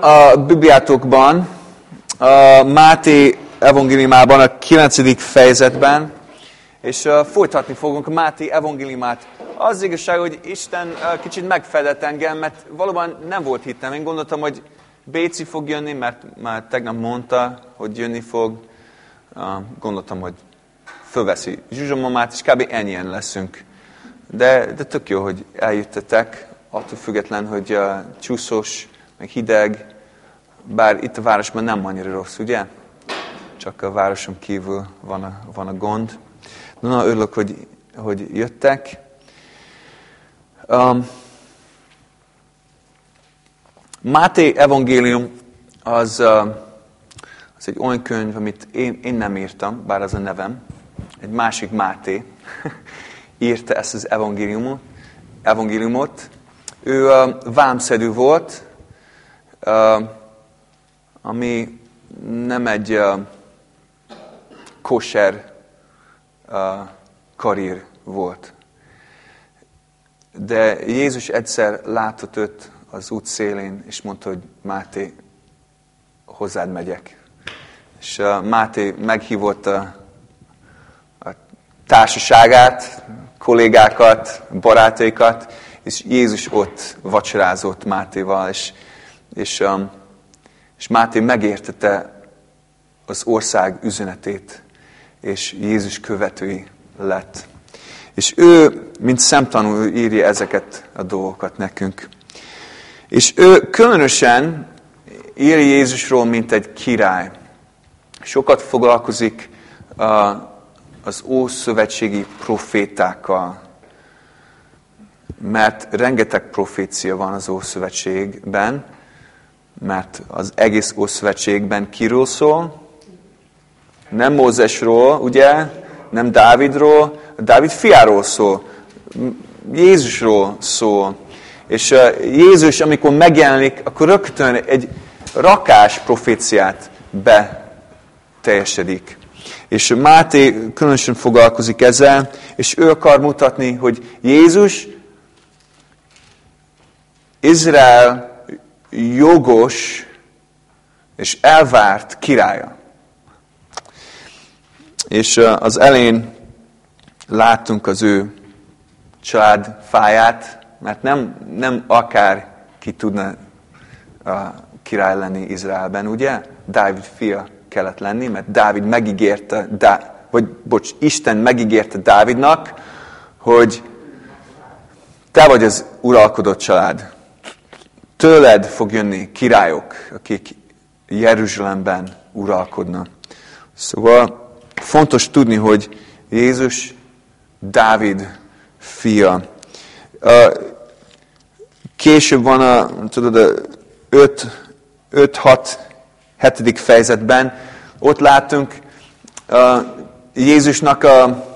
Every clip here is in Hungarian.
a Bibliátokban, a Máté evangéliumában, a 9. fejezetben, és folytatni fogunk a Máté evangéliumát. Az igazság, hogy Isten kicsit megfedett engem, mert valóban nem volt hittem. Én gondoltam, hogy Béci fog jönni, mert már tegnap mondta, hogy jönni fog. Gondoltam, hogy fölveszi Zsuzsomamát, és kb. ennyien leszünk. De, de tök jó, hogy eljöttetek, attól független, hogy uh, csúszós, meg hideg, bár itt a városban nem annyira rossz, ugye? Csak a városon kívül van a, van a gond. Na, na örülök, hogy, hogy jöttek. Um, Máté evangélium az, az egy olyan könyv, amit én, én nem írtam, bár az a nevem. Egy másik Máté írta ezt az evangéliumot. evangéliumot. Ő vámszedő volt, ami nem egy kosher uh, karír volt. De Jézus egyszer látott őt az út szélén, és mondta, hogy Máté, hozzád megyek. És Máté meghívott a, a társaságát, kollégákat, barátaikat, és Jézus ott vacsorázott Mátéval, és, és, um, és Máté megértette az ország üzenetét, és Jézus követői lett. És ő, mint szemtanú, írja ezeket a dolgokat nekünk. És ő különösen ír Jézusról, mint egy király. Sokat foglalkozik uh, az ószövetségi profétákkal, mert rengeteg profécia van az Ószövetségben, mert az egész Ószövetségben kiről szól? Nem Mózesról, ugye? Nem Dávidról, Dávid fiáról szól. Jézusról szól. És Jézus, amikor megjelenik, akkor rögtön egy rakás proféciát beteljesedik. És Máté különösen foglalkozik ezzel, és ő akar mutatni, hogy Jézus Izrael jogos és elvárt királya. És az elén láttunk az ő család fáját, mert nem, nem akár ki tudna uh, király lenni Izraelben, ugye? Dávid fia kellett lenni, mert Dávid megígérte, Dá, vagy bocs, Isten megígérte Dávidnak, hogy te vagy az uralkodott család. Tőled fog jönni királyok, akik Jeruzsálemben uralkodnak. Szóval fontos tudni, hogy Jézus Dávid fia. Később van a, tudod, a 5-6 hetedik fejezetben, ott látunk Jézusnak a,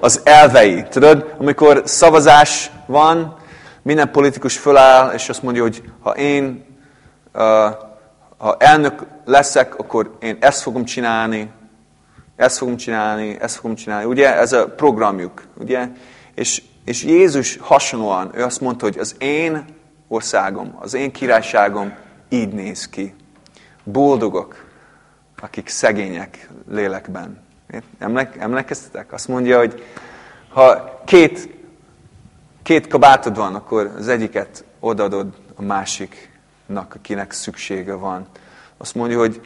az elvei. Tudod, amikor szavazás van, minden politikus föláll, és azt mondja, hogy ha én ha elnök leszek, akkor én ezt fogom csinálni, ezt fogom csinálni, ezt fogom csinálni. Ugye ez a programjuk. Ugye? És, és Jézus hasonlóan, ő azt mondta, hogy az én országom, az én királyságom így néz ki. Boldogok, akik szegények lélekben. Emlek, emlékeztetek? Azt mondja, hogy ha két két kabátod van, akkor az egyiket odadod a másiknak, akinek szüksége van. Azt mondja, hogy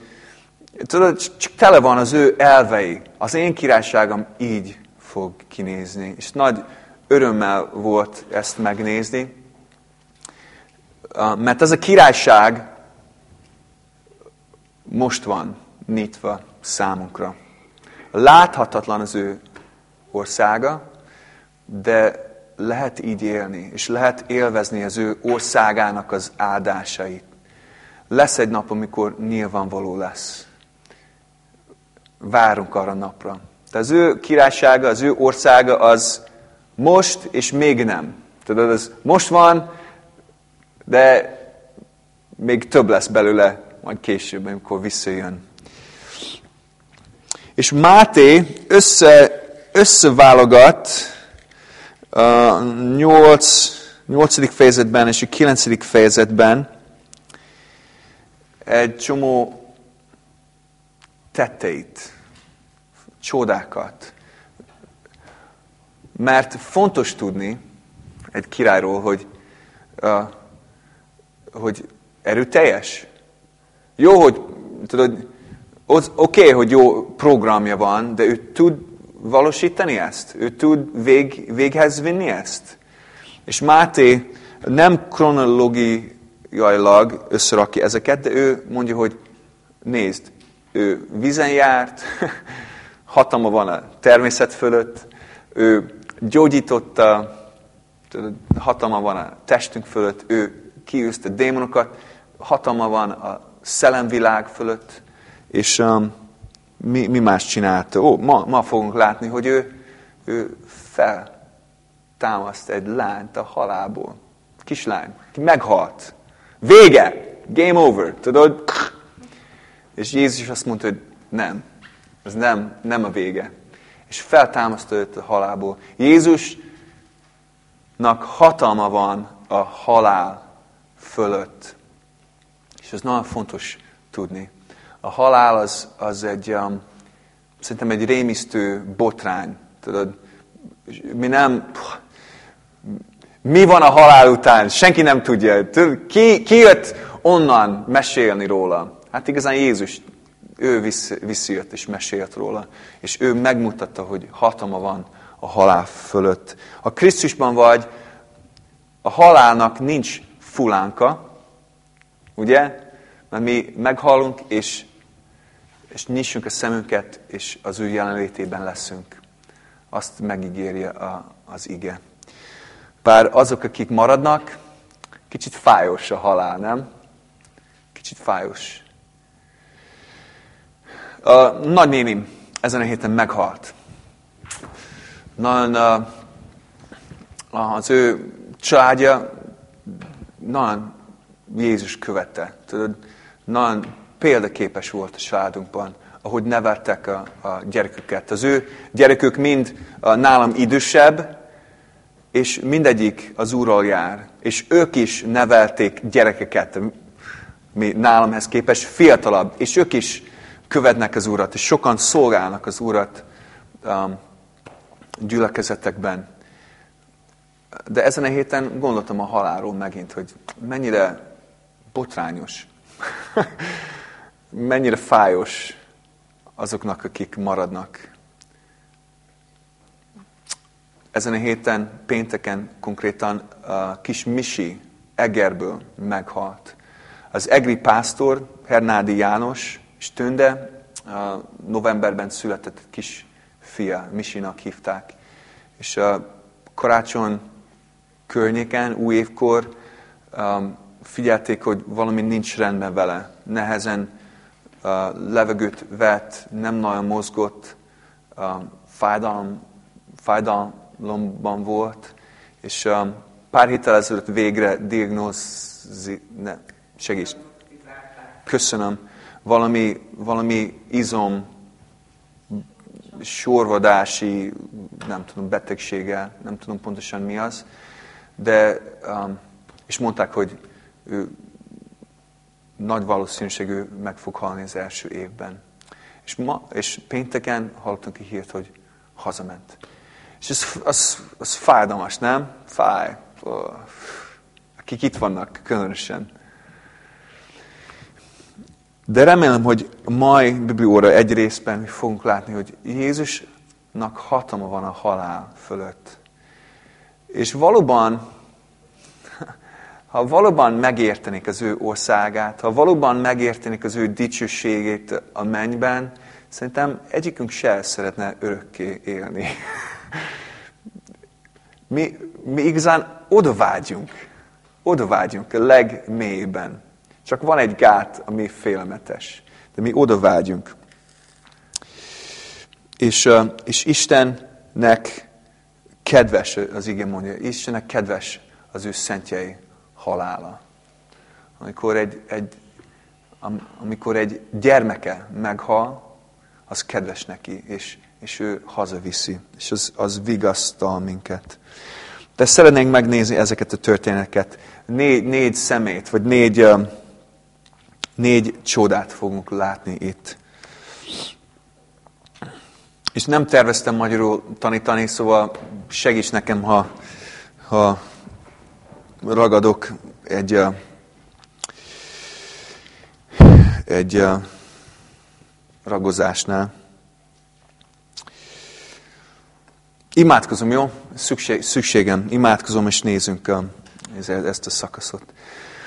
tudod, csak tele van az ő elvei. Az én királyságom így fog kinézni. És nagy örömmel volt ezt megnézni, mert ez a királyság most van nyitva számunkra. Láthatatlan az ő országa, de lehet így élni, és lehet élvezni az ő országának az áldásait. Lesz egy nap, amikor nyilvánvaló lesz. Várunk arra napra. De az ő királysága, az ő országa az most és még nem. Tudod, az most van, de még több lesz belőle majd később, amikor visszajön. És Máté össze, összeválogat 8, 8. fejezetben és a 9. fejezetben egy csomó tetteit, csodákat. Mert fontos tudni egy királyról, hogy, uh, hogy erőteljes. Jó, hogy tudod, oké, okay, hogy jó programja van, de ő tud valósítani ezt? Ő tud vég, véghez vinni ezt? És Máté nem kronológiailag összerakja ezeket, de ő mondja, hogy nézd, ő vízen járt, hatalma van a természet fölött, ő gyógyította, hatalma van a testünk fölött, ő kiűzte démonokat, hatalma van a szellemvilág fölött, és um, mi, mi más csinálta? Ó, ma, ma fogunk látni, hogy ő, ő feltámaszt egy lányt a halálból. Kislány, ki meghalt. Vége! Game over, tudod? És Jézus azt mondta, hogy nem. Ez nem, nem a vége. És feltámasztott őt a halálból. Jézusnak hatalma van a halál fölött. És ez nagyon fontos tudni. A halál az, az egy, um, szerintem egy rémisztő botrány. Tudod, mi nem, mi van a halál után? Senki nem tudja. Ki, ki jött onnan mesélni róla? Hát igazán Jézus, ő visszajött és mesélt róla. És ő megmutatta, hogy hatalma van a halál fölött. Ha Krisztusban vagy, a halálnak nincs fulánka, ugye? Mert mi meghalunk, és, és nyissunk a szemünket, és az ő jelenlétében leszünk. Azt megígéri a, az ige. Bár azok, akik maradnak, kicsit fájós a halál, nem? Kicsit fájós. A nagynénim ezen a héten meghalt. Nagyon, az ő családja nagyon Jézus követte. Tudod, nagyon példaképes volt a családunkban, ahogy neveltek a, a gyereküket. Az ő gyerekük mind nálam idősebb, és mindegyik az Úrral jár. És ők is nevelték gyerekeket, mi nálamhez képest fiatalabb, és ők is követnek az Urat, és sokan szolgálnak az Urat um, gyülekezetekben. De ezen a héten gondoltam a halálról megint, hogy mennyire botrányos, mennyire fájos azoknak, akik maradnak. Ezen a héten, pénteken konkrétan a kis Misi Egerből meghalt. Az egri pásztor, Hernádi János és Tönde novemberben született egy kis fia, Misinak hívták. És a karácsony környéken, új évkor um, figyelték, hogy valami nincs rendben vele. Nehezen levegőt vett, nem nagyon mozgott, fájdalom, fájdalomban volt, és pár héttel ezelőtt végre diagnózi, ne, segíts. Köszönöm. Valami, valami izom, sorvadási, nem tudom, betegsége, nem tudom pontosan mi az, de, és mondták, hogy ő nagy valószínűség ő meg fog halni az első évben. És, ma, és pénteken hallottunk ki hírt, hogy hazament. És ez, az, az fájdalmas, nem? Fáj. Akik itt vannak, különösen. De remélem, hogy mai Biblióra egy részben mi fogunk látni, hogy Jézusnak hatalma van a halál fölött. És valóban, ha valóban megértenék az ő országát, ha valóban megértenék az ő dicsőségét a mennyben, szerintem egyikünk se szeretne örökké élni. Mi, mi igazán oda vágyunk, oda vágyunk a legmélyben. Csak van egy gát, ami félmetes. De mi oda vágyunk. És, és Istennek kedves, az igen mondja, Istennek kedves az ő szentjei halála. Amikor egy, egy, amikor egy gyermeke meghal, az kedves neki, és, és ő hazaviszi, és az, az vigasztal minket. De szeretnénk megnézni ezeket a történeteket. Négy, négy szemét, vagy négy, Négy csodát fogunk látni itt. És nem terveztem magyarul tanítani, szóval segíts nekem, ha, ha ragadok egy, egy ragozásnál. Imádkozom, jó? Szükség, szükségem. Imádkozom, és nézzünk ezt a szakaszot.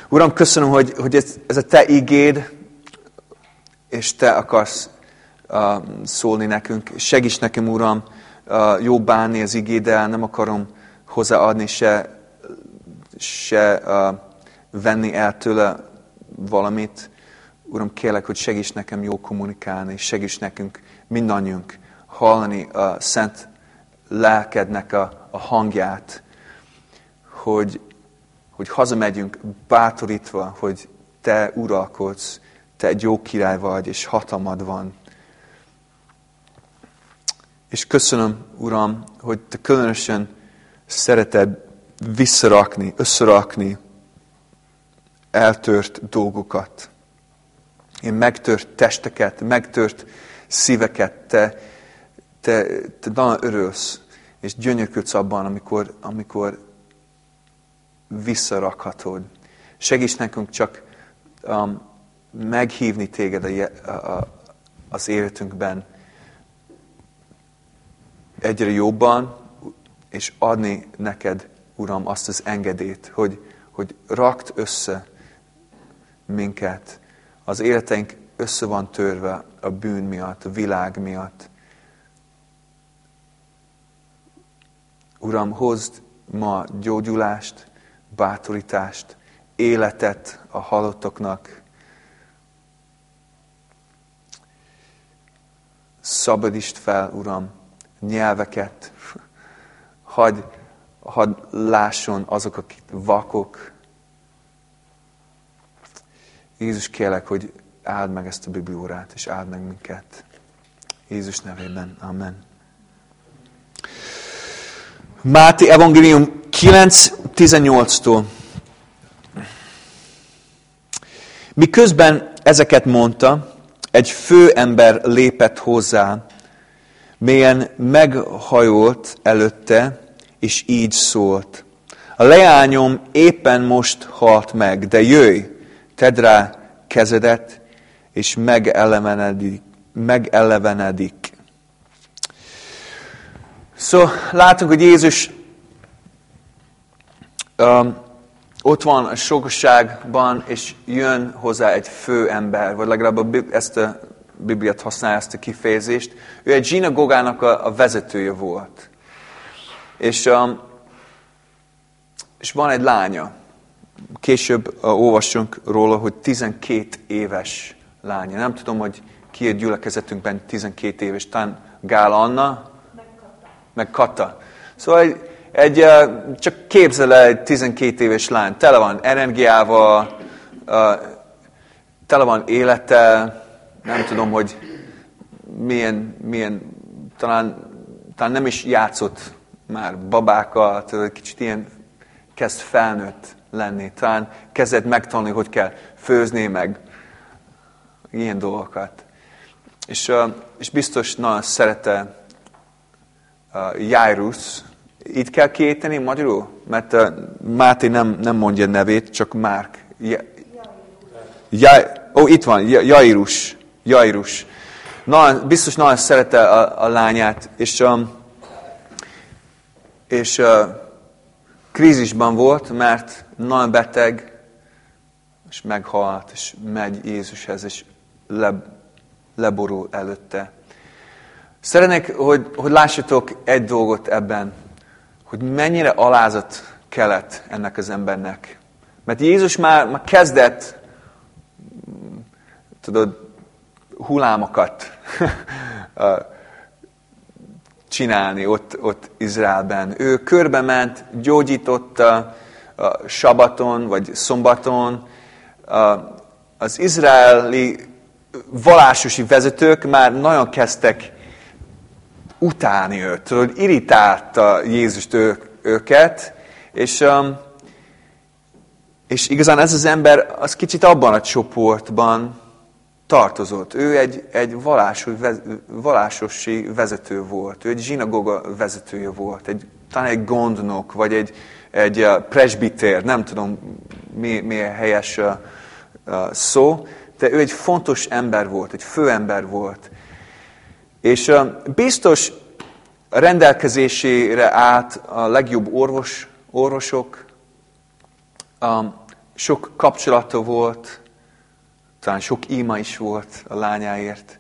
Uram, köszönöm, hogy, hogy ez, ez a Te igéd, és Te akarsz uh, szólni nekünk. Segíts nekem, Uram, uh, jó bánni az igéddel, nem akarom hozzáadni se, se uh, venni el tőle valamit. Uram, kérlek, hogy segíts nekem jó kommunikálni, segíts nekünk mindannyiunk hallani a szent lelkednek a, a hangját, hogy, hogy hazamegyünk bátorítva, hogy te uralkodsz, te egy jó király vagy, és hatalmad van. És köszönöm, Uram, hogy te különösen szereted visszarakni, összerakni eltört dolgokat. Én megtört testeket, megtört szíveket, te, te, te nagyon örülsz, és gyönyörködsz abban, amikor, amikor visszarakhatod. Segíts nekünk csak um, meghívni téged a, a, az életünkben egyre jobban, és adni neked, Uram, azt az engedét, hogy, hogy rakt össze minket. Az életeink össze van törve a bűn miatt, a világ miatt. Uram, hozd ma gyógyulást, bátorítást, életet a halottoknak. Szabadítsd fel, Uram, nyelveket. Hadd had lásson azok, akik vakok. Jézus, kérlek, hogy áld meg ezt a bibliórát, és áld meg minket. Jézus nevében. Amen. Máté Evangélium 9.18-tól. Miközben ezeket mondta, egy fő ember lépett hozzá, mélyen meghajolt előtte, és így szólt. A leányom éppen most halt meg, de jöjj, tedd rá kezedet, és megelevenedik. megelevenedik. Szóval látunk, hogy Jézus um, ott van a sokosságban, és jön hozzá egy fő ember, vagy legalább a, ezt a Bibliát használja, ezt a kifejezést. Ő egy zsinagógának a, a vezetője volt. És, um, és van egy lánya. Később uh, olvassunk róla, hogy 12 éves lánya. Nem tudom, hogy ki a gyülekezetünkben 12 éves. Talán Gál Anna, meg Kata. Szóval egy, egy, csak képzel el egy 12 éves lány, tele van energiával, tele van élettel, nem tudom, hogy milyen, milyen talán, talán nem is játszott már babákkal, egy kicsit ilyen kezd felnőtt lenni. Talán kezdett megtanulni, hogy kell főzni, meg ilyen dolgokat. És, és biztos nagyon szerette Jairus, itt kell kiejteni magyarul? Mert Máté nem, nem mondja nevét, csak Márk. Ja, ja, ó, itt van, Jairus. Jairus. Na, biztos nagyon szerette a, a lányát, és, um, és uh, krízisban volt, mert nagyon beteg, és meghalt, és megy Jézushez, és le, leborul előtte. Szeretnék, hogy, hogy lássatok egy dolgot ebben, hogy mennyire alázat kellett ennek az embernek. Mert Jézus már, már kezdett, tudod, hullámokat csinálni ott, ott Izraelben. Ő körbe ment, gyógyította a sabaton vagy szombaton. Az izraeli valásosi vezetők már nagyon kezdtek utálni őt, tudod, irritálta Jézust ő, őket, és, um, és igazán ez az ember, az kicsit abban a csoportban tartozott. Ő egy, egy vallásosi vezető volt, ő egy zsinagoga vezetője volt, egy, talán egy gondnok, vagy egy, egy uh, presbiter, nem tudom mi, mi a helyes uh, uh, szó, de ő egy fontos ember volt, egy főember volt. És biztos rendelkezésére állt a legjobb orvos, orvosok, sok kapcsolata volt, talán sok íma is volt a lányáért,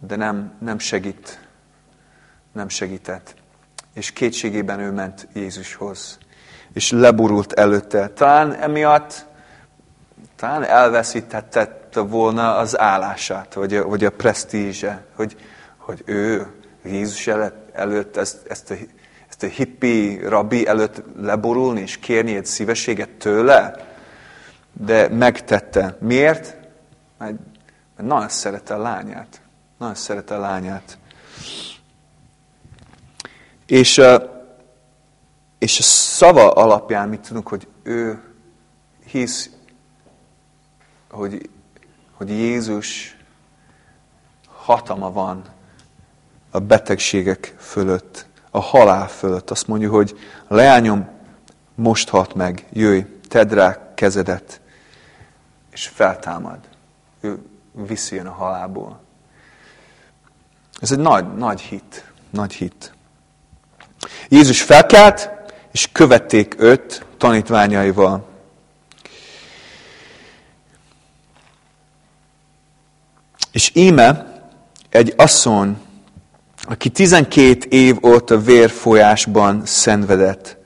de nem, nem segít, nem segített. És kétségében ő ment Jézushoz, és leburult előtte. Talán emiatt, talán elveszítette volna az állását, vagy a, vagy a presztízse, hogy, hogy ő Jézus előtt ezt, ezt, a, ezt a hippi rabbi előtt leborulni, és kérni egy szívességet tőle, de megtette. Miért? Mert, nagyon szerette a lányát. Nagyon szerette a lányát. És, és a szava alapján mit tudunk, hogy ő hisz, hogy, hogy Jézus hatama van a betegségek fölött, a halál fölött. Azt mondja, hogy leányom most halt meg, jöjj, tedd rá kezedet, és feltámad ő visszajön a halálból. Ez egy nagy, nagy hit, nagy hit. Jézus felkelt, és követték őt tanítványaival. És íme egy asszony, aki 12 év óta vérfolyásban szenvedett,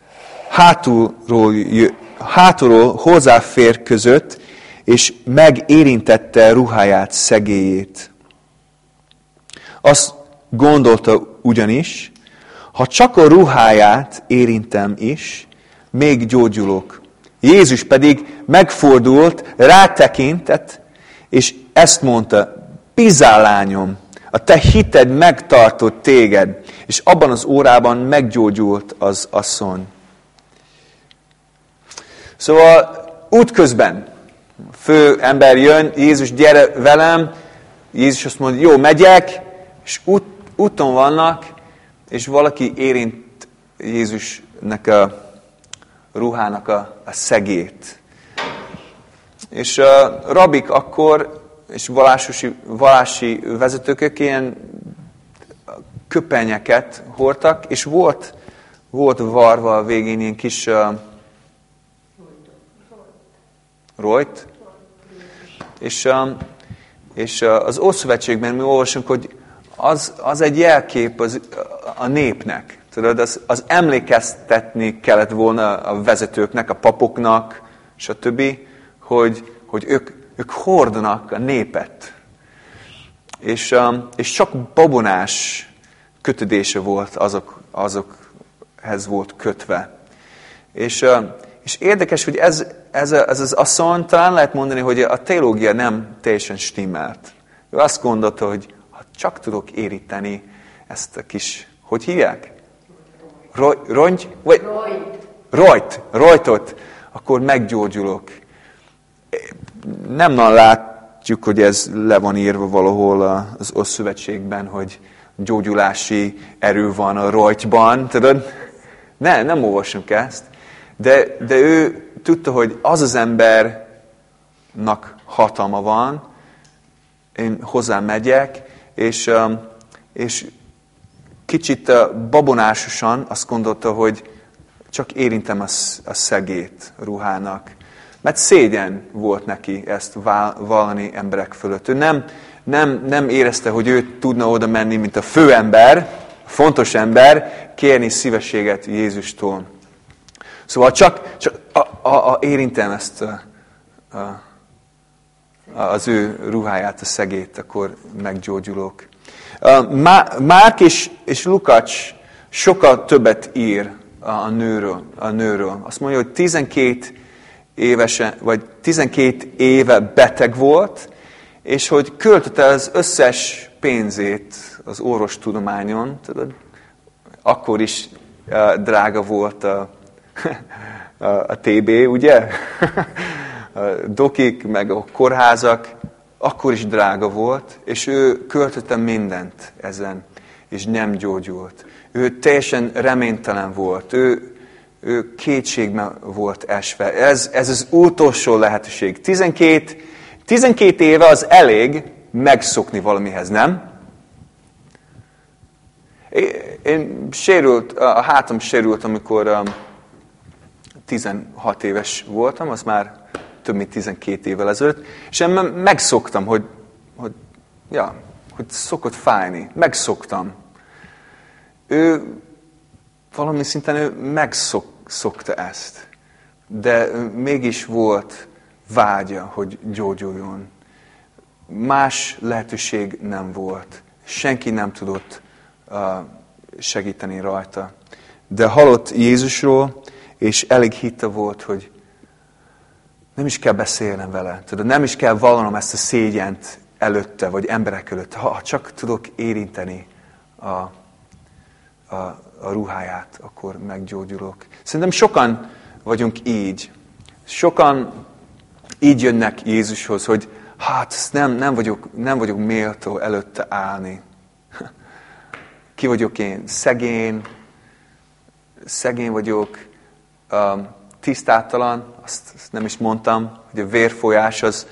hátulról, hátulról hozzáfér között, és megérintette ruháját, szegélyét. Azt gondolta ugyanis, ha csak a ruháját érintem is, még gyógyulok. Jézus pedig megfordult, rátekintett, és ezt mondta, Pizál lányom, a te hited megtartott téged, és abban az órában meggyógyult az asszony. Szóval útközben fő ember jön, Jézus, gyere velem, Jézus azt mondja, jó, megyek, és út, úton vannak, és valaki érint Jézusnek a ruhának a, a szegét. És a rabik akkor, és vallási, vallási vezetők ilyen köpenyeket hordtak, és volt, volt varva a végén ilyen kis uh, rojt. És, um, és uh, az Ószövetségben mi olvasunk, hogy az, az egy jelkép az, a népnek. Tudod, az, az emlékeztetni kellett volna a vezetőknek, a papoknak, stb., hogy, hogy ők, ők hordanak a népet. És, um, és csak babonás kötődése volt azok, azokhez volt kötve. És, um, és érdekes, hogy ez, ez, a, ez az asszony, talán lehet mondani, hogy a teológia nem teljesen stimmelt. Ő azt gondolta, hogy ha csak tudok éríteni ezt a kis, hogy hívják? Roy, rongy? Vagy, rojt. Rojtot, akkor meggyógyulok. Nem látjuk, hogy ez le van írva valahol az Oszszövetségben, hogy gyógyulási erő van a rojtban, tudod? Ne, nem olvasunk ezt. De, de ő tudta, hogy az az embernak hatalma van, én hozzá megyek, és, um, és kicsit uh, babonásosan azt gondolta, hogy csak érintem a, a szegét ruhának. Mert szégyen volt neki ezt vallani emberek fölött. Ő nem, nem, nem érezte, hogy ő tudna oda menni, mint a főember, a fontos ember, kérni szívességet Jézustól. Szóval csak, csak a, a, a érintem ezt a, a, az ő ruháját, a szegét, akkor meggyógyulok. Márk és, és Lukács sokkal többet ír a nőről, a nőről. Azt mondja, hogy 12 évesen, vagy 12 éve beteg volt, és hogy költötte az összes pénzét az orvostudományon, tudod, akkor is drága volt a, a TB, ugye? A dokik, meg a kórházak, akkor is drága volt, és ő költötte mindent ezen, és nem gyógyult. Ő teljesen reménytelen volt, ő, ő kétségben volt esve. Ez, ez az utolsó lehetőség. 12, 12 éve az elég megszokni valamihez, nem? Én sérült, a hátam sérült, amikor um, 16 éves voltam, az már több mint 12 évvel ezelőtt, és én megszoktam, hogy, hogy, ja, hogy szokott fájni. Megszoktam. Ő valami szinten ő megszokta ezt, de mégis volt vágya, hogy gyógyuljon. Más lehetőség nem volt. Senki nem tudott uh, segíteni rajta. De hallott Jézusról, és elég hitte volt, hogy nem is kell beszélnem vele. Tudod, nem is kell vallanom ezt a szégyent előtte, vagy emberek előtt. Ha csak tudok érinteni a, a, a ruháját, akkor meggyógyulok. Szerintem sokan vagyunk így. Sokan így jönnek Jézushoz, hogy hát nem, nem, vagyok, nem vagyok méltó előtte állni. Ki vagyok én? Szegény, szegény vagyok, um, tisztátalan, azt, azt nem is mondtam, hogy a vérfolyás az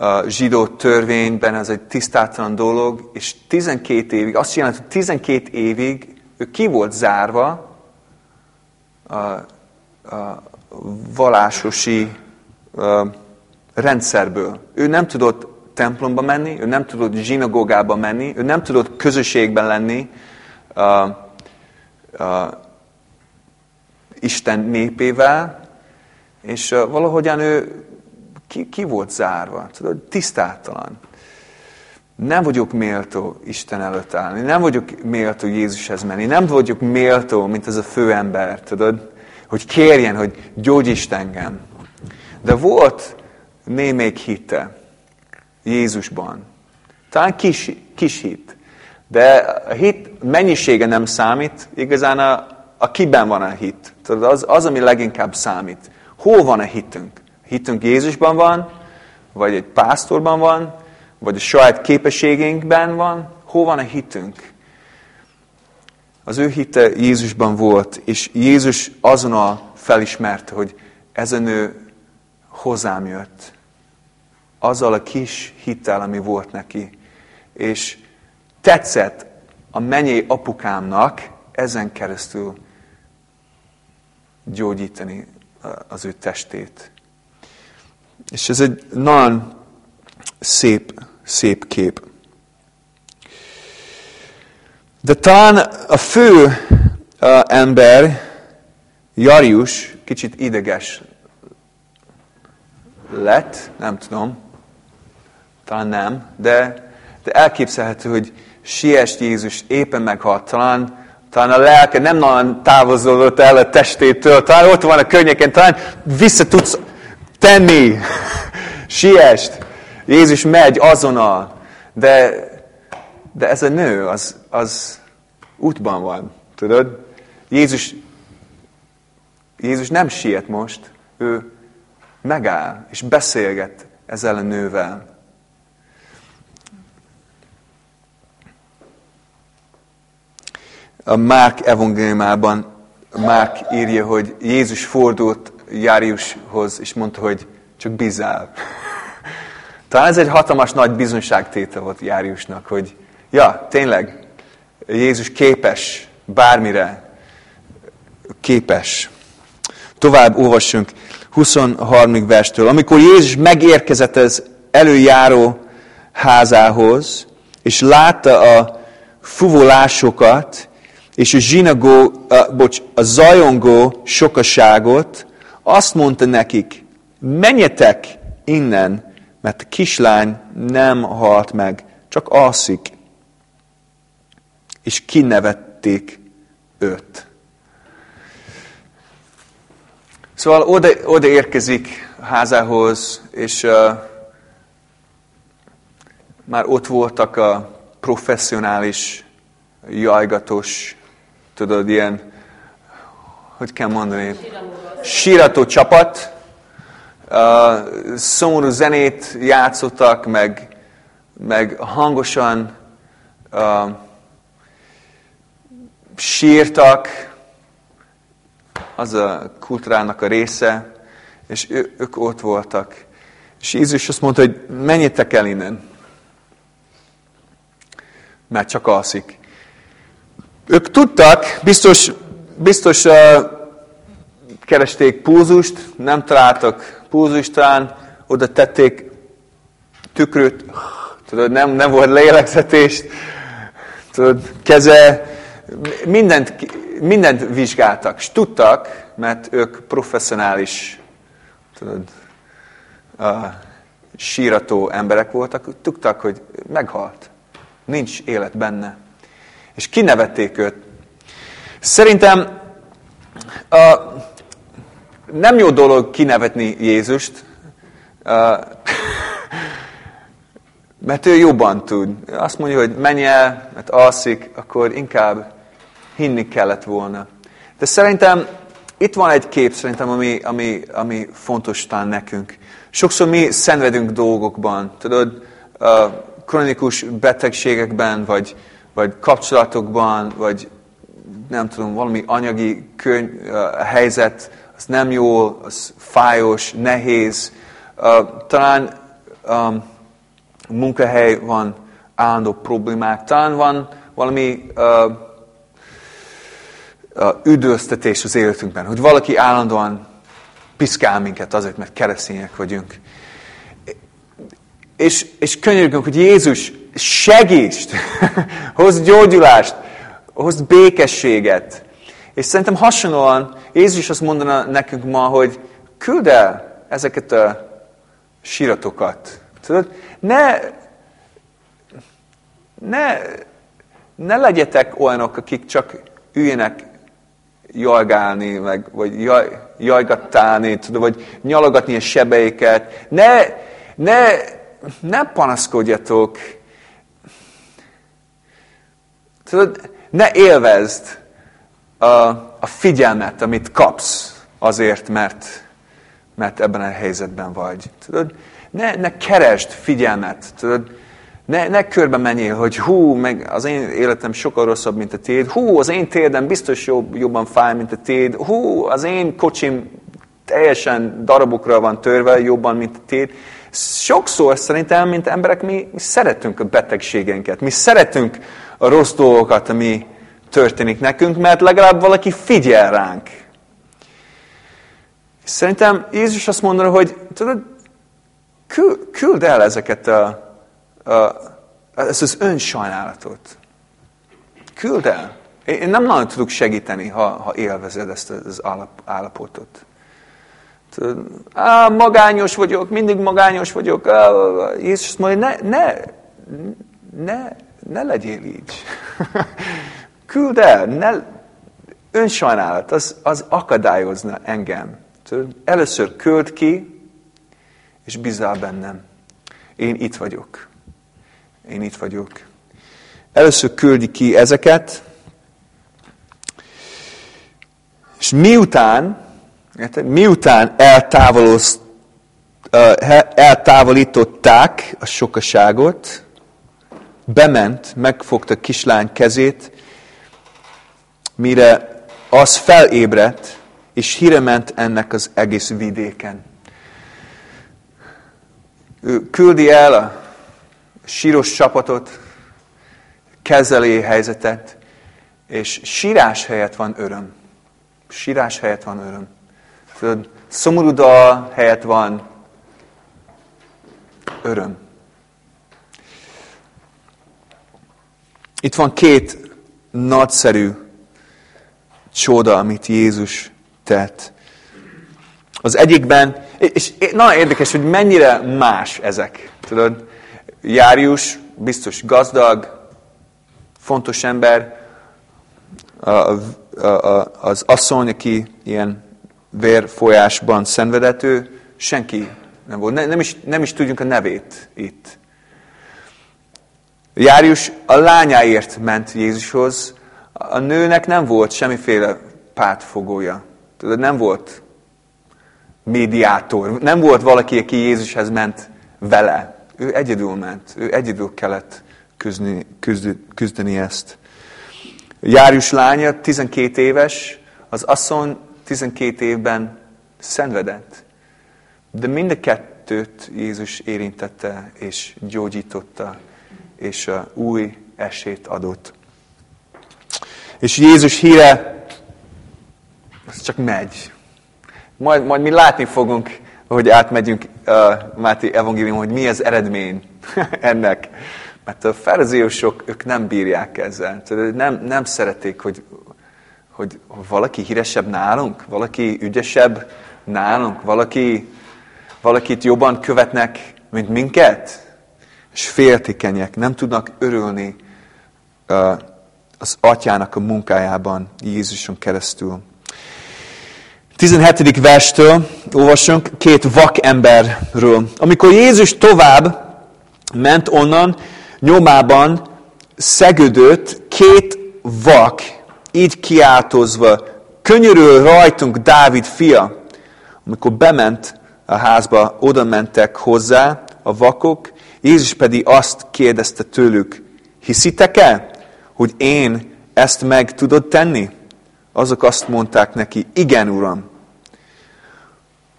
a zsidó törvényben az egy tisztátalan dolog, és 12 évig, azt jelenti, hogy 12 évig ő ki volt zárva a, a valásosi a, rendszerből. Ő nem tudott templomba menni, ő nem tudott zsinagógába menni, ő nem tudott közösségben lenni a, a, Isten népével, és valahogyan ő ki, ki volt zárva, tudod, tisztátalan. Nem vagyok méltó Isten előtt állni, nem vagyok méltó Jézushez menni, nem vagyok méltó, mint ez a főember, tudod, hogy kérjen, hogy gyógyítsd engem. De volt némelyik hite Jézusban. Talán kis, kis hit. De a hit mennyisége nem számít, igazán a, a kiben van a hit. Tudod, az, az, ami leginkább számít. Hol van a hitünk? Hitünk Jézusban van, vagy egy pásztorban van, vagy a saját képességünkben van. Hol van a hitünk? Az ő hite Jézusban volt, és Jézus azonnal felismerte, hogy ez a nő hozzám jött. Azzal a kis hittel, ami volt neki. És tetszett a mennyei apukámnak ezen keresztül gyógyítani az ő testét. És ez egy nagyon szép, szép kép. De talán a fő ember, Jarius, kicsit ideges lett, nem tudom, talán nem, de, de elképzelhető, hogy siess Jézus éppen meghalt, talán talán a lelke nem nagyon távozódott el a testétől, talán ott van a környéken, talán vissza tudsz tenni. Siest. Jézus megy azonnal. De, de ez a nő, az, az útban van. Tudod? Jézus, Jézus nem siet most. Ő megáll és beszélget ezzel a nővel. A Márk evangéliumában Márk írja, hogy Jézus fordult Járiushoz, és mondta, hogy csak bízál. Talán ez egy hatalmas nagy bizonyságtétel volt Járiusnak, hogy ja, tényleg, Jézus képes bármire, képes. Tovább olvassunk 23. verstől. Amikor Jézus megérkezett az előjáró házához, és látta a fuvolásokat, és a zsinagó, a, bocs, a zajongó sokaságot, azt mondta nekik, menjetek innen, mert a kislány nem halt meg, csak alszik. És kinevették őt. Szóval oda, oda érkezik a házához, és uh, már ott voltak a professzionális, jajgatós tudod, ilyen, hogy kell mondani, sírató csapat, uh, szomorú zenét játszottak, meg, meg hangosan uh, sírtak, az a kultúrának a része, és ő, ők ott voltak. És Jézus azt mondta, hogy menjetek el innen, mert csak alszik. Ők tudtak, biztos, biztos uh, keresték púzust, nem találtak púzustán, oda tették tükröt, tudod, nem, nem volt lélegzetés, tudod, keze, mindent, mindent vizsgáltak, és tudtak, mert ők professzionális, tudod, uh, sírató emberek voltak, tudtak, hogy meghalt. Nincs élet benne. És kinevették őt. Szerintem uh, nem jó dolog kinevetni Jézust, uh, mert ő jobban tud. Azt mondja, hogy menj el, mert alszik, akkor inkább hinni kellett volna. De szerintem itt van egy kép, szerintem, ami, ami, ami fontos talán nekünk. Sokszor mi szenvedünk dolgokban, tudod, uh, kronikus betegségekben, vagy, vagy kapcsolatokban, vagy nem tudom, valami anyagi köny, uh, helyzet, az nem jó, az fájos, nehéz. Uh, talán um, munkahely van állandó problémák, talán van valami uh, üdvöztetés az életünkben, hogy valaki állandóan piszkál minket azért, mert keresztények vagyunk. És, és könyörgünk, hogy Jézus segíts, hoz gyógyulást, hoz békességet. És szerintem hasonlóan Jézus azt mondana nekünk ma, hogy küld el ezeket a síratokat. Tudod? Ne, ne, ne legyetek olyanok, akik csak üljenek jajgálni, meg, vagy jaj, jajgattálni, tudod, vagy nyalogatni a sebeiket. Ne, ne, ne panaszkodjatok. Tudod, ne élvezd a, a figyelmet, amit kapsz azért, mert, mert ebben a helyzetben vagy. Tudod, ne, ne keresd figyelmet. Tudod, ne, ne körbe menjél, hogy hú, meg az én életem sokkal rosszabb, mint a tiéd. Hú, az én térdem biztos jobb, jobban fáj, mint a tiéd. Hú, az én kocsim teljesen darabokra van törve jobban, mint a tiéd. Sokszor szerintem, mint emberek, mi, mi szeretünk a betegségeinket. Mi szeretünk a rossz dolgokat, ami történik nekünk, mert legalább valaki figyel ránk. Szerintem Jézus azt mondaná, hogy tudod, küld el ezeket a ezt az önsajnálatot. Küld el. Én nem nagyon tudok segíteni, ha, ha élvezed ezt az állapotot. Á, magányos vagyok, mindig magányos vagyok. Á, Jézus mondja, ne, ne, ne, ne legyél így. Küld el, ne, önsajnálat, az, az akadályozna engem. Először küld ki, és bízál bennem. Én itt vagyok én itt vagyok. Először küldi ki ezeket, és miután, miután eltávolították a sokaságot, bement, megfogta kislány kezét, mire az felébredt, és híre ment ennek az egész vidéken. Ő küldi el a síros csapatot, kezeli helyzetet, és sírás helyett van öröm. Sírás helyett van öröm. Tudod, szomorú dal helyett van öröm. Itt van két nagyszerű csoda, amit Jézus tett. Az egyikben, és nagyon érdekes, hogy mennyire más ezek. Tudod, Járius biztos gazdag, fontos ember, a, a, a, az asszony, aki ilyen vérfolyásban szenvedető, senki nem volt. Ne, nem, is, nem is tudjunk a nevét itt. Járius a lányáért ment Jézushoz. A nőnek nem volt semmiféle pártfogója. Tudod, nem volt médiátor. Nem volt valaki, aki Jézushez ment vele. Ő egyedül ment. Ő egyedül kellett küzdeni, küzdeni ezt. Járjus lánya, 12 éves, az asszony 12 évben szenvedett. De mind a kettőt Jézus érintette és gyógyította, és új esét adott. És Jézus híre, az csak megy. Majd, majd mi látni fogunk, hogy átmegyünk uh, Máté evangélium, hogy mi az eredmény ennek. Mert a ferzéusok, ők nem bírják ezzel. Nem, nem szeretik, hogy, hogy valaki híresebb nálunk, valaki ügyesebb nálunk, valaki, valakit jobban követnek, mint minket. És féltékenyek, nem tudnak örülni az atyának a munkájában Jézuson keresztül. 17. verstől olvasunk két vak emberről. Amikor Jézus tovább ment onnan, nyomában szegődött két vak, így kiáltozva, könyörül rajtunk Dávid fia. Amikor bement a házba, oda mentek hozzá a vakok, Jézus pedig azt kérdezte tőlük, hiszitek-e, hogy én ezt meg tudod tenni? Azok azt mondták neki, igen, Uram.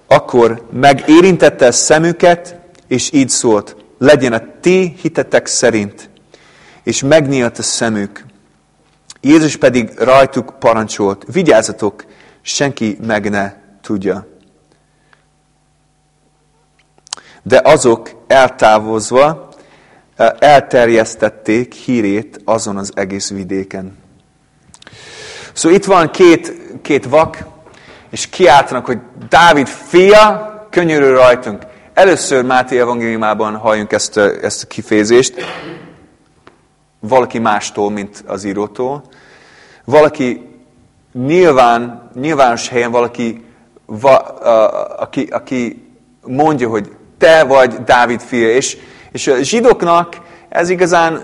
Akkor megérintette szemüket, és így szólt, legyen a ti hitetek szerint, és megnyílt a szemük. Jézus pedig rajtuk parancsolt, vigyázzatok, senki meg ne tudja. De azok eltávozva elterjesztették hírét azon az egész vidéken. Szóval itt van két, két vak, és kiáltanak, hogy Dávid fia, könyörül rajtunk. Először Máté evangéliumában halljunk ezt a, ezt a kifejezést, valaki mástól, mint az írótól. Valaki nyilván, nyilvános helyen valaki, va, a, aki, aki mondja, hogy te vagy Dávid fia. És, és a zsidóknak ez igazán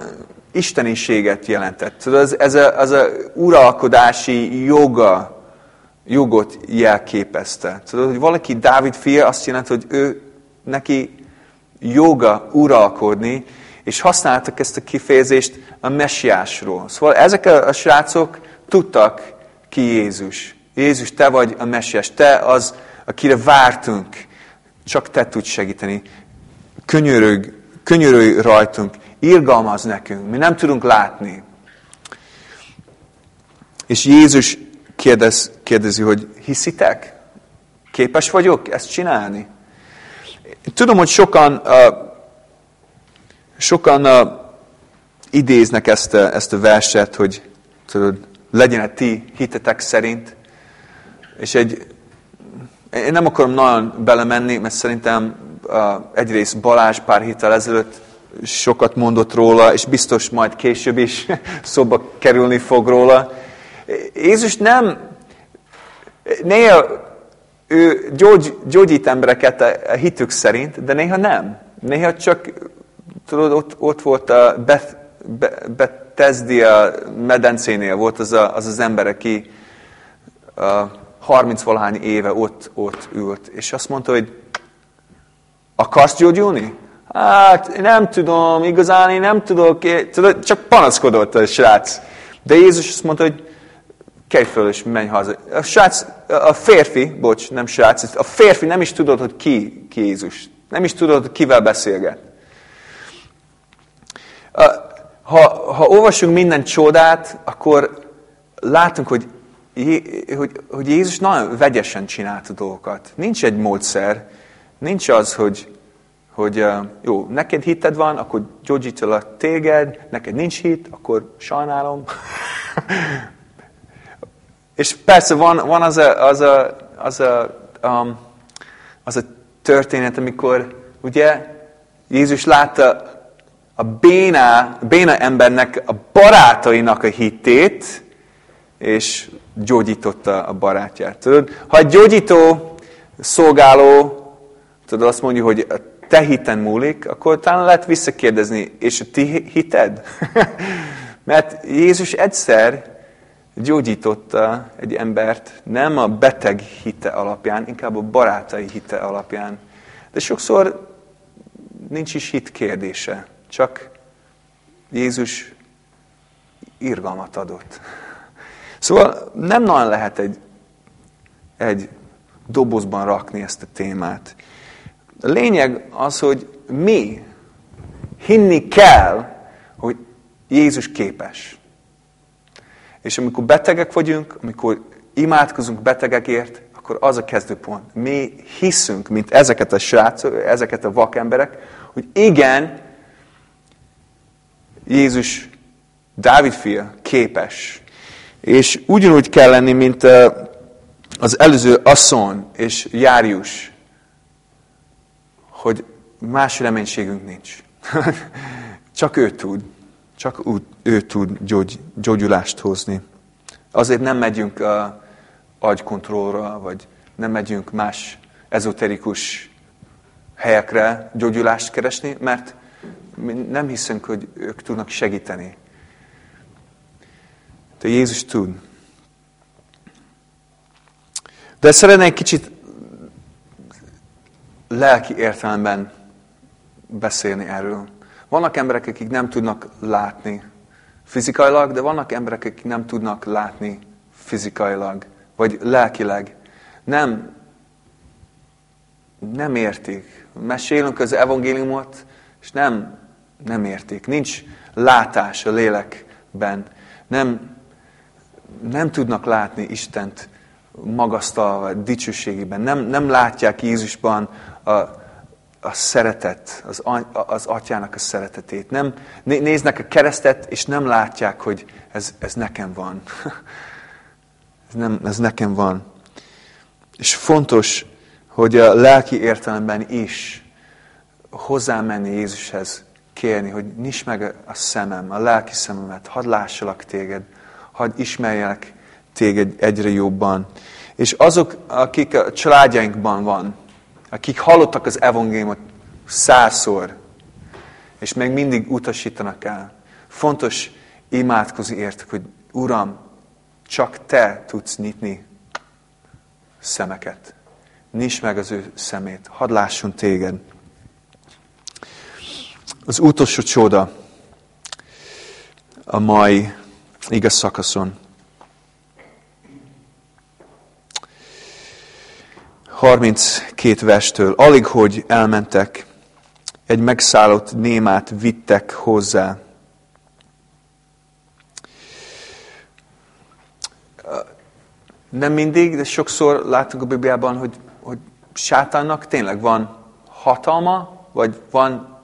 isteniséget jelentett. Tudod, ez, ez a, az a uralkodási joga, jogot jelképezte. Tudod, hogy valaki Dávid fia, azt jelenti, hogy ő neki joga uralkodni, és használtak ezt a kifejezést a messiásról. Szóval ezek a, a srácok tudtak ki Jézus. Jézus, te vagy a messiás, te az, akire vártunk, csak te tudsz segíteni. Könyörög, könyörög rajtunk, irgalmaz nekünk, mi nem tudunk látni. És Jézus kérdez, kérdezi, hogy hiszitek? Képes vagyok ezt csinálni? Tudom, hogy sokan, uh, sokan uh, idéznek ezt a, ezt a verset, hogy tudod, legyen -e ti hitetek szerint. És egy, én nem akarom nagyon belemenni, mert szerintem uh, egyrészt Balázs pár héttel ezelőtt sokat mondott róla, és biztos majd később is szóba kerülni fog róla. Jézus nem, néha ő gyógy, gyógyít embereket a, a hitük szerint, de néha nem. Néha csak, tudod, ott, ott volt a Beth, Bethesdia medencénél volt az, a, az az ember, aki a 30 valahány éve ott, ott ült, és azt mondta, hogy akarsz gyógyulni? Hát, nem tudom, igazán én nem tudok, tudod, csak panaszkodott a srác. De Jézus azt mondta, hogy kelj föl és menj haza. A, srác, a férfi, bocs, nem srác, a férfi nem is tudod, hogy ki, ki Jézus. Nem is tudod, hogy kivel beszélget. Ha, ha olvasunk minden csodát, akkor látunk, hogy, hogy, hogy Jézus nagyon vegyesen csinálta dolgokat. Nincs egy módszer, nincs az, hogy, hogy jó, neked hited van, akkor gyógyítalak téged, neked nincs hit, akkor sajnálom. És persze van, van az, a, az, a, az, a, um, az a történet, amikor ugye Jézus látta a béna, béna embernek, a barátainak a hitét, és gyógyította a barátját. Tudod, ha egy gyógyító szolgáló, tudod, azt mondja, hogy a te hiten múlik, akkor talán lehet visszakérdezni, és a ti hited? Mert Jézus egyszer gyógyította egy embert nem a beteg hite alapján, inkább a barátai hite alapján. De sokszor nincs is hit kérdése, csak Jézus irgalmat adott. Szóval nem nagyon lehet egy, egy dobozban rakni ezt a témát. A lényeg az, hogy mi hinni kell, hogy Jézus képes. És amikor betegek vagyunk, amikor imádkozunk betegekért, akkor az a kezdőpont. Mi hiszünk, mint ezeket a srácok, ezeket a vakemberek, hogy igen, Jézus Dávid fia képes. És ugyanúgy kell lenni, mint az előző asszony és Járius, hogy más reménységünk nincs. Csak ő tud. Csak ő tud gyógy, gyógyulást hozni. Azért nem megyünk uh, agykontrollra, vagy nem megyünk más ezoterikus helyekre gyógyulást keresni, mert mi nem hiszünk, hogy ők tudnak segíteni. De Jézus tud. De szeretnék kicsit lelki értelemben beszélni erről. Vannak emberek, akik nem tudnak látni fizikailag, de vannak emberek, akik nem tudnak látni fizikailag, vagy lelkileg. Nem, nem értik. Mesélünk az evangéliumot, és nem, nem értik. Nincs látás a lélekben. Nem, nem tudnak látni Istent magasztalva, dicsőségében. Nem, nem látják Jézusban a, a szeretet, az, az atyának a szeretetét. Nem, néznek a keresztet, és nem látják, hogy ez, ez nekem van. ez, nem, ez nekem van. És fontos, hogy a lelki értelemben is hozzámenni Jézushez, kérni, hogy nyisd meg a szemem, a lelki szememet, hadd lássalak téged, hadd ismerjelek téged egyre jobban. És azok, akik a családjainkban van, akik hallottak az evangéliumot százszor, és még mindig utasítanak el. Fontos imádkozni értek, hogy Uram, csak Te tudsz nyitni szemeket. Nyisd meg az ő szemét. Hadd lásson téged. Az utolsó csoda a mai igaz szakaszon. 32 verstől. Alig, hogy elmentek, egy megszállott némát vittek hozzá. Nem mindig, de sokszor látunk a Bibliában, hogy, hogy sátánnak tényleg van hatalma, vagy van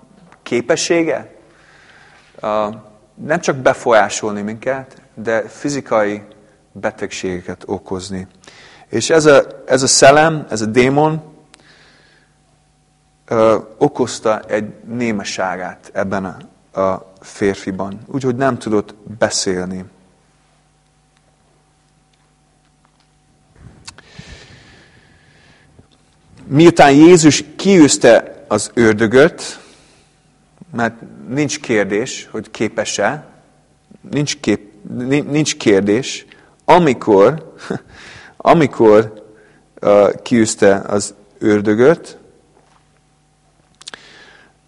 képessége. Nem csak befolyásolni minket, de fizikai betegségeket okozni. És ez a, ez a szellem, ez a démon ö, okozta egy némeságát ebben a, a férfiban. Úgyhogy nem tudott beszélni. Miután Jézus kiűzte az ördögöt, mert nincs kérdés, hogy képes-e, nincs, kép, nincs kérdés, amikor amikor uh, kiűzte az ördögöt,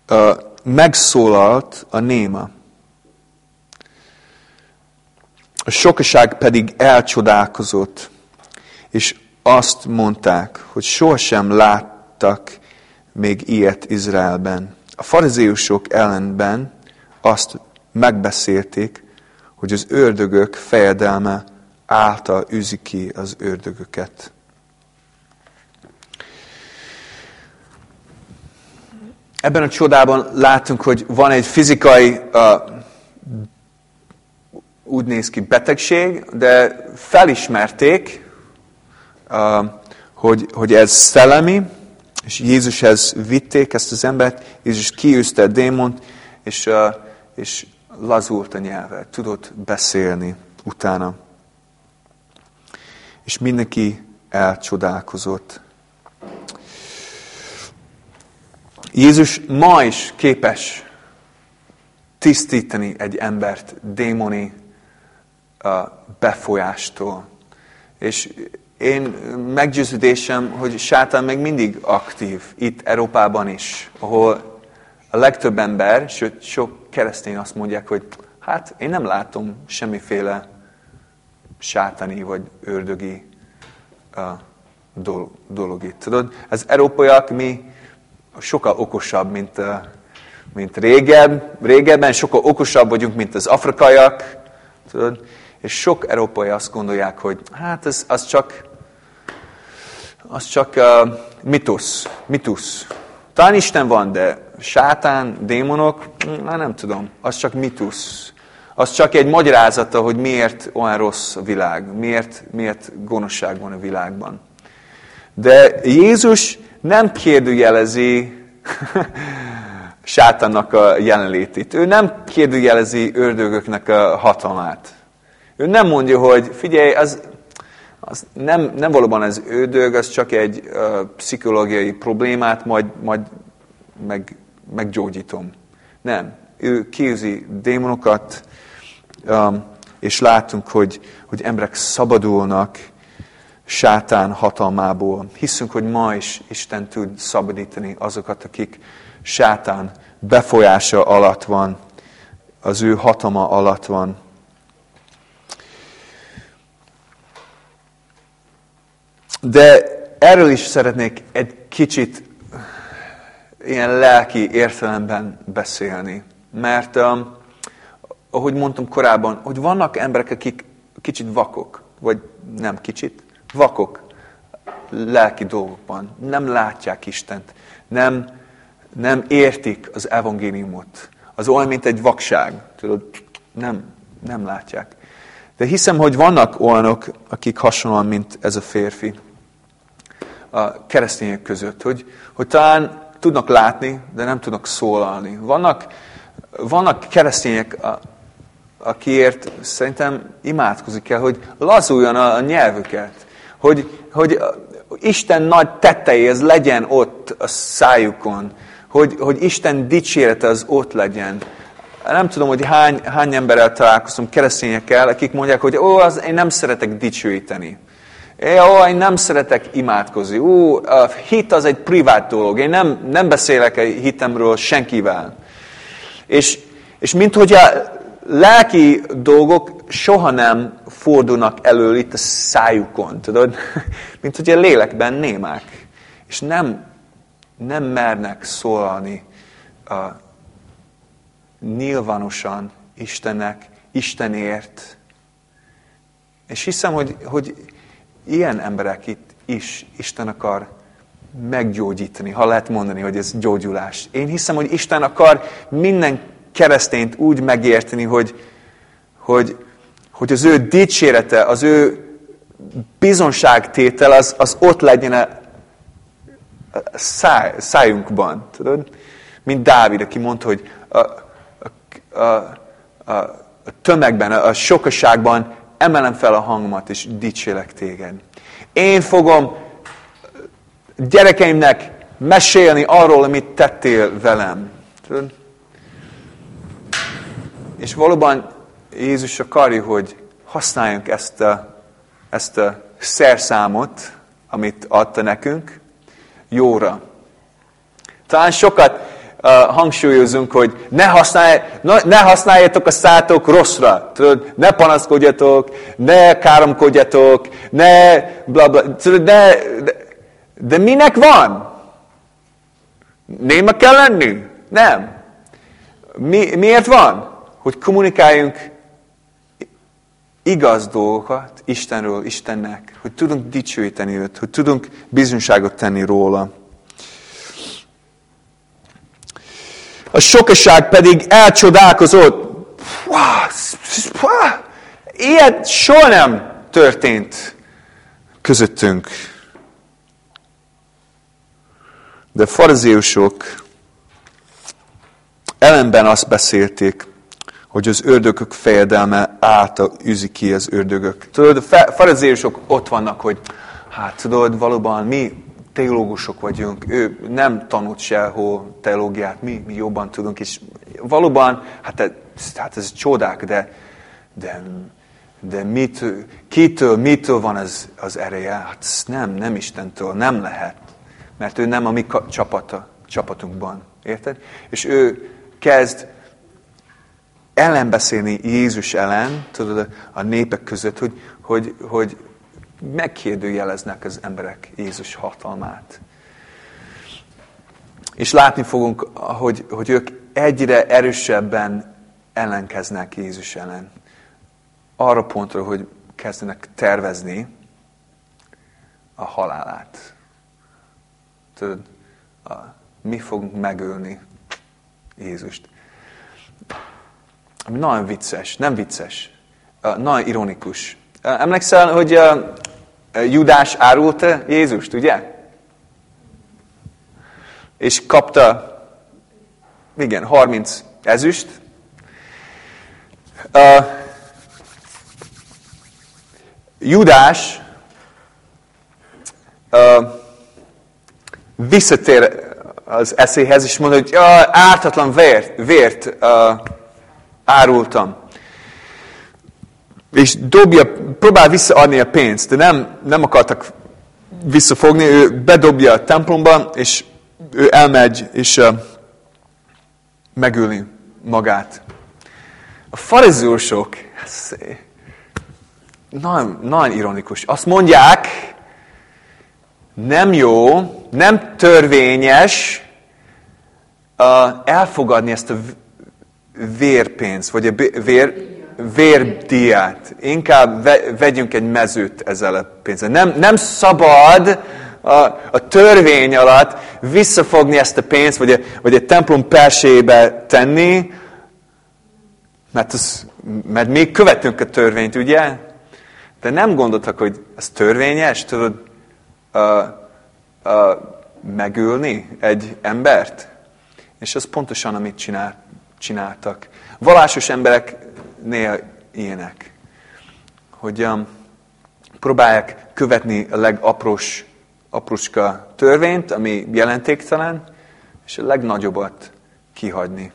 uh, megszólalt a néma. A sokaság pedig elcsodálkozott, és azt mondták, hogy sohasem láttak még ilyet Izraelben. A farizéusok ellenben azt megbeszélték, hogy az ördögök fejedelme által üzi ki az ördögöket. Ebben a csodában látunk, hogy van egy fizikai, uh, úgy néz ki betegség, de felismerték, uh, hogy, hogy ez szellemi, és Jézushez vitték ezt az embert, Jézus kiűzte a démont, és, és lazult a nyelve, tudott beszélni utána és mindenki elcsodálkozott. Jézus ma is képes tisztítani egy embert démoni befolyástól. És én meggyőződésem, hogy sátán még mindig aktív itt Európában is, ahol a legtöbb ember, sőt sok keresztény azt mondják, hogy hát én nem látom semmiféle sátani vagy ördögi uh, dolog itt. Tudod, az európaiak mi sokkal okosabb, mint, mint régebb. Régebben sokkal okosabb vagyunk, mint az afrikaiak. Tudod? És sok európai azt gondolják, hogy hát ez, az csak, az csak uh, mitusz, mitusz. Talán Isten van, de sátán, démonok, már nem tudom, az csak mitusz. Az csak egy magyarázata, hogy miért olyan rossz a világ, miért, miért gonoszság van a világban. De Jézus nem kérdőjelezi sátánnak a jelenlétét. Ő nem kérdőjelezi ördögöknek a hatalmát. Ő nem mondja, hogy figyelj, az, az nem, nem valóban ez ördög, az csak egy uh, pszichológiai problémát, majd, majd meg, meggyógyítom. Nem. Ő képzi démonokat, um, és látunk, hogy, hogy emberek szabadulnak sátán hatalmából. Hiszünk, hogy ma is Isten tud szabadítani azokat, akik sátán befolyása alatt van, az ő hatalma alatt van. De erről is szeretnék egy kicsit ilyen lelki értelemben beszélni. Mert, um, ahogy mondtam korábban, hogy vannak emberek, akik kicsit vakok, vagy nem kicsit, vakok lelki dolgokban. Nem látják Istent. Nem, nem értik az evangéliumot. Az olyan, mint egy vakság. Tudod, nem, nem látják. De hiszem, hogy vannak olyanok, akik hasonlóan, mint ez a férfi a keresztények között, hogy, hogy talán tudnak látni, de nem tudnak szólalni. Vannak, vannak keresztények, akiért szerintem imádkozik kell, hogy lazuljon a nyelvüket, hogy, hogy Isten nagy tettei, legyen ott a szájukon, hogy, hogy Isten dicsérete az ott legyen. Nem tudom, hogy hány, hány emberrel találkozom, keresztényekkel, akik mondják, hogy ó, az, én nem szeretek dicsőíteni. Ó, én nem szeretek imádkozni. Ó, a hit az egy privát dolog. Én nem, nem beszélek a hitemről senkivel. És, és mint hogy a lelki dolgok soha nem fordulnak elő itt a szájukon, tudod? Mint hogy a lélekben némák. És nem, nem mernek szólalni uh, nyilvánosan Istennek, Istenért. És hiszem, hogy, hogy ilyen emberek itt is Isten akar meggyógyítani, ha lehet mondani, hogy ez gyógyulás. Én hiszem, hogy Isten akar minden keresztényt úgy megérteni, hogy, hogy, hogy az ő dicsérete, az ő bizonságtétel az, az ott legyen a, száj, szájunkban. Tudod? Mint Dávid, aki mondta, hogy a, a, a, a tömegben, a, a sokaságban emelem fel a hangomat, és dicsélek téged. Én fogom gyerekeimnek mesélni arról, amit tettél velem. És valóban Jézus akarja, hogy használjunk ezt a, ezt a szerszámot, amit adta nekünk, jóra. Talán sokat uh, hangsúlyozunk, hogy ne, használj, ne használjátok a szátok rosszra. Tudod, ne panaszkodjatok, ne káromkodjatok, ne bla bla. Tudod, ne, de, de minek van? Néma kell lenni? Nem. Mi, miért van? Hogy kommunikáljunk igaz dolgokat Istenről, Istennek, hogy tudunk dicsőíteni őt, hogy tudunk bizonyságot tenni róla. A sokaság pedig elcsodálkozott. Ilyet soha nem történt közöttünk. De farizéusok ellenben azt beszélték, hogy az ördögök fejedelme által üzi ki az ördögök. Tudod, a farizéusok ott vannak, hogy hát tudod, valóban mi teológusok vagyunk, ő nem tanult sehol teológiát, mi, mi jobban tudunk, és valóban, hát, hát ez csodák, de, de de mitől, kitől, mitől van az, az ereje? Hát nem, nem Istentől, nem lehet. Mert ő nem a mi csapata, csapatunkban. Érted? És ő kezd ellenbeszélni Jézus ellen, tudod, a népek között, hogy, hogy, hogy megkérdőjeleznek az emberek Jézus hatalmát. És látni fogunk, hogy, hogy ők egyre erősebben ellenkeznek Jézus ellen. Arra pontra, hogy kezdenek tervezni a halálát. Tudod, a, mi fogunk megölni Jézust. Ami nagyon vicces, nem vicces, nagyon ironikus. Emlékszel, hogy Judás árulta Jézust, ugye? És kapta, igen, 30 ezüst. Uh, Judás uh, visszatér az eszéhez, és mondja, hogy uh, ártatlan vért, vért uh, árultam. És dobja, próbál visszaadni a pénzt, de nem, nem akartak visszafogni, ő bedobja a templomba, és ő elmegy, és uh, megöli magát. A farizeusok, nagyon, nagyon ironikus, azt mondják, nem jó, nem törvényes uh, elfogadni ezt a vérpénzt, vagy a vér, vérdíját. Inkább vegyünk egy mezőt ezzel a pénzzel. Nem, nem szabad a, a törvény alatt visszafogni ezt a pénzt, vagy vagy a templom persébe tenni, mert, az, mert még követünk a törvényt, ugye? De nem gondoltak, hogy ez törvényes, tudod, uh, uh, megülni egy embert? És az pontosan, amit csinál, csináltak. Valásos emberek néha ilyenek, hogy um, próbálják követni a legapros, apruska törvényt, ami jelentéktelen, és a legnagyobbat kihagyni.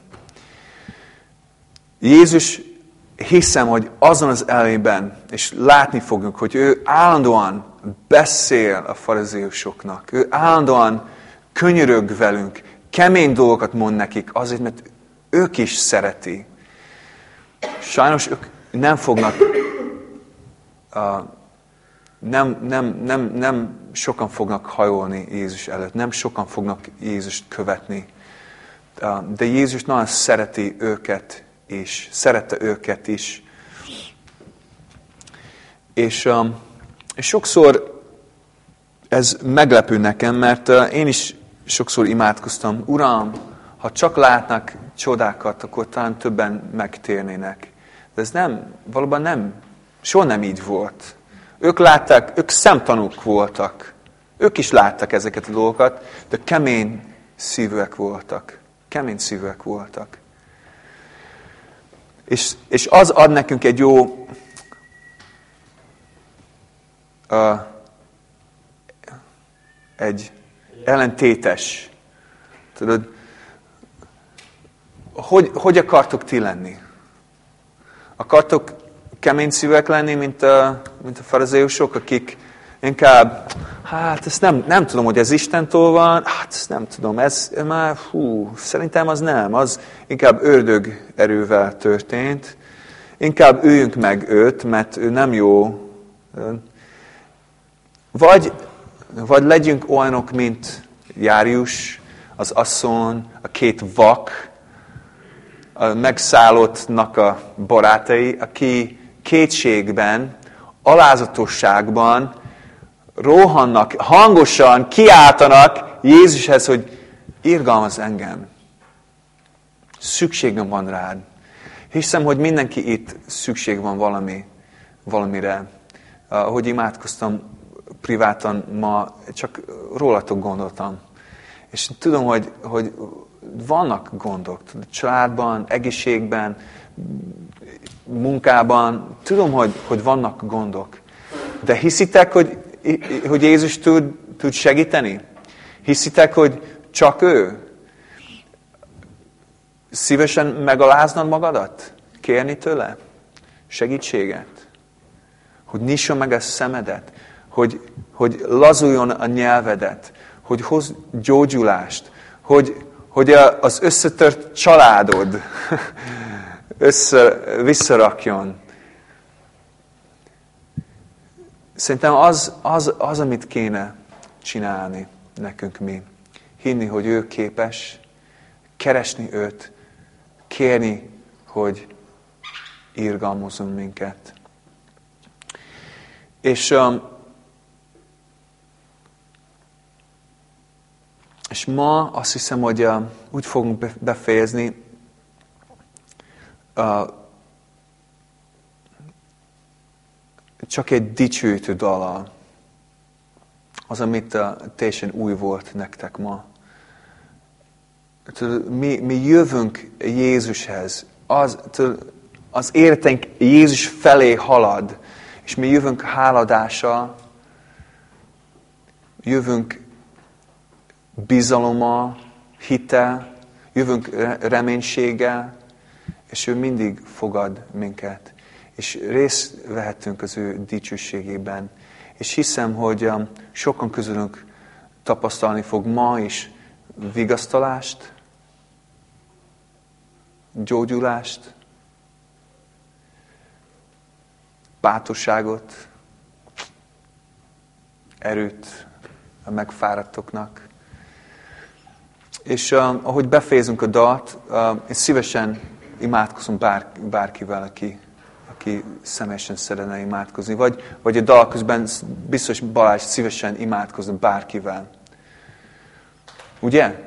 Jézus hiszem, hogy azon az elében, és látni fogjuk, hogy ő állandóan beszél a farizeusoknak, ő állandóan könyörög velünk, kemény dolgokat mond nekik, azért, mert ők is szereti. Sajnos ők nem fognak, uh, nem, nem, nem, nem sokan fognak hajolni Jézus előtt, nem sokan fognak Jézust követni. Uh, de Jézus nagyon szereti őket is, szerette őket is. És, um, sokszor ez meglepő nekem, mert uh, én is sokszor imádkoztam, Uram, ha csak látnak csodákat, akkor talán többen megtérnének. De ez nem, valóban nem, soha nem így volt. Ők látták, ők szemtanúk voltak. Ők is láttak ezeket a dolgokat, de kemény szívűek voltak. Kemény szívűek voltak. És, és az ad nekünk egy jó uh, egy ellentétes. Tudod, hogy, hogy akartok ti lenni? Akartok kemény szívek lenni, mint a, mint a farizeusok, akik inkább, hát ezt nem, nem tudom, hogy ez Istentől van, hát ezt nem tudom, ez már, hú, szerintem az nem, az inkább ördög erővel történt. Inkább üljünk meg őt, mert ő nem jó. Vagy, vagy legyünk olyanok, mint Járius, az asszony, a két vak, a megszállottnak a barátai, aki kétségben, alázatosságban rohannak, hangosan kiáltanak Jézushez, hogy irgalmaz engem. Szükségem van rád. Hiszem, hogy mindenki itt szükség van valami, valamire. Ahogy imádkoztam privátan ma, csak rólatok gondoltam. És tudom, hogy, hogy vannak gondok. Családban, egészségben, munkában. Tudom, hogy, hogy vannak gondok. De hiszitek, hogy, hogy Jézus tud, tud segíteni? Hiszitek, hogy csak ő? Szívesen megaláznod magadat? Kérni tőle? Segítséget? hogy nyissa meg a szemedet, hogy, hogy lazuljon a nyelvedet, hogy hoz gyógyulást, hogy, hogy az összetört családod össze, visszarakjon. Szerintem az, az, az, amit kéne csinálni nekünk mi. Hinni, hogy ő képes, keresni őt, kérni, hogy írgalmozunk minket. És, um, és ma azt hiszem, hogy uh, úgy fogunk befejezni, uh, csak egy dicsőítő dala, az, amit uh, teljesen új volt nektek ma. Mi, mi jövünk Jézushez, az, az életünk Jézus felé halad, és mi jövünk háladással, jövünk bizalommal, hittel, jövünk reménységgel, és ő mindig fogad minket. És részt vehetünk az ő dicsőségében. És hiszem, hogy um, sokan közülünk tapasztalni fog ma is vigasztalást, gyógyulást, bátorságot, erőt a megfáradtoknak. És uh, ahogy befejezünk a dalt, uh, én szívesen imádkozom bár, bárkivel, aki, aki személyesen szeretne imádkozni. Vagy, vagy a dal közben biztos Balázs szívesen imádkozna bárkivel. Ugye?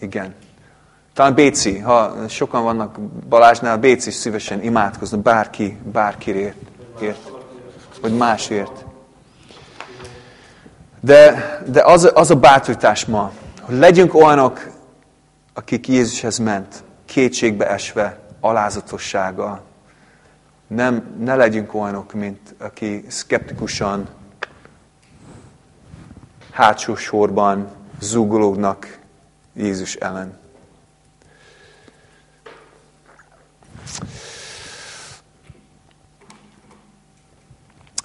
Igen. Talán Béci, ha sokan vannak Balázsnál, Béci is szívesen imádkozna bárki, bárkiért ért, vagy másért. De, de az, az a bátorítás ma, hogy legyünk olyanok, akik Jézushez ment, kétségbe esve, alázatossággal. Nem, ne legyünk olyanok, mint aki szkeptikusan, hátsó sorban zúgolódnak Jézus ellen.